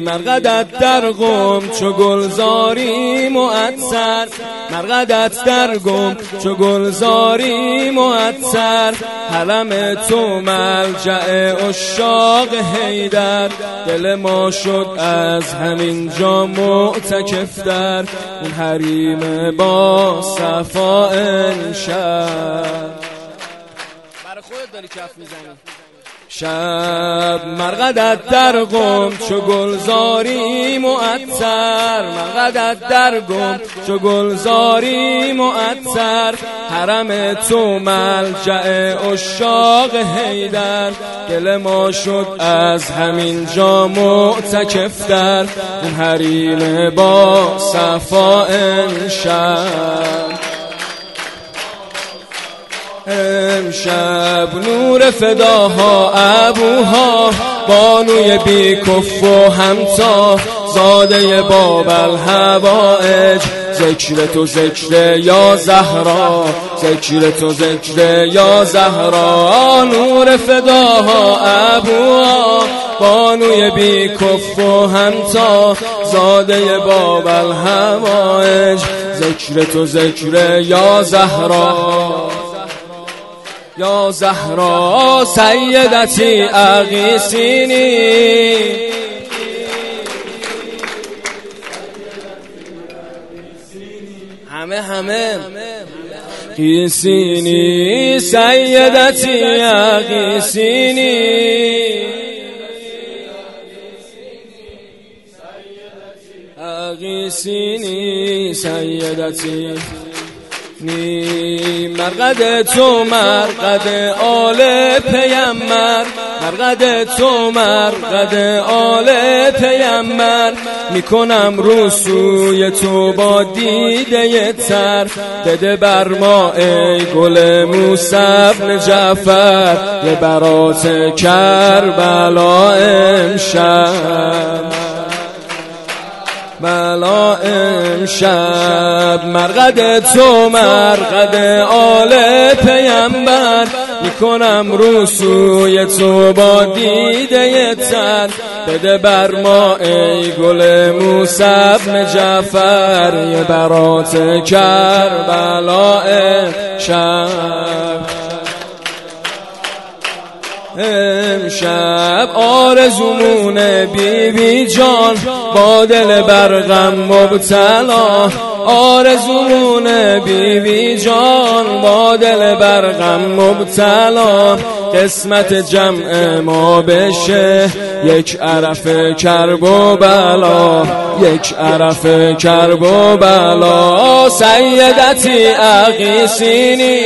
مرقدت در قم چو گلزاری معطر مرقدت در گم چو گلزاری معطر حرم تو ملجع اشاق حیدر. دل ما شد از همین جا معتکف در اون حریم با صفا شب برای خودت داری کف می‌زنی. شب مرقدت در گم چو گلزاری معطر مرقدت در گم چو گلزاری معطر حرم تو ملجع اشاق حیدر. دل ما شد از همین جا معتکف در اون حریم با صفا شب. امشب نور فداها ابوها بانوی بی کف و همتا زاده بابل هوایج ذکر تو ذکر یا زهرا ذکر تو ذکر یا زهرا. نور فداها ابوها بانوی بی کف و همتا زاده بابل هوایج ذکر تو ذکر یا زهرا. یا زهرا سیدتی اغیسینی. همه همه. قیسینی سیدتی اغیسینی. اغیسینی سیدتی. نی مرقد تو مرقد آل پیمر مرقد تو مرقد آل پیمر می‌کنم رو سوی تو با دیده تر بده بر ما ای گل موسب جعفر یه برات کربلا امشب. بلا امشب مرقد تو مرقد آل پیمبر می‌کنم رو سوی تو با دیده تر. بده بر ما ای گل موسب جعفر. یه برات کربلا امشب امشب آرزومون بی بی جان با دل برغم مبتلا. آرزومون بی بی جان با دل برغم مبتلا. قسمت جمع ما بشه یک عرف کرب و بلا. یک عرف کرب و بلا. سیدتی اقیسینی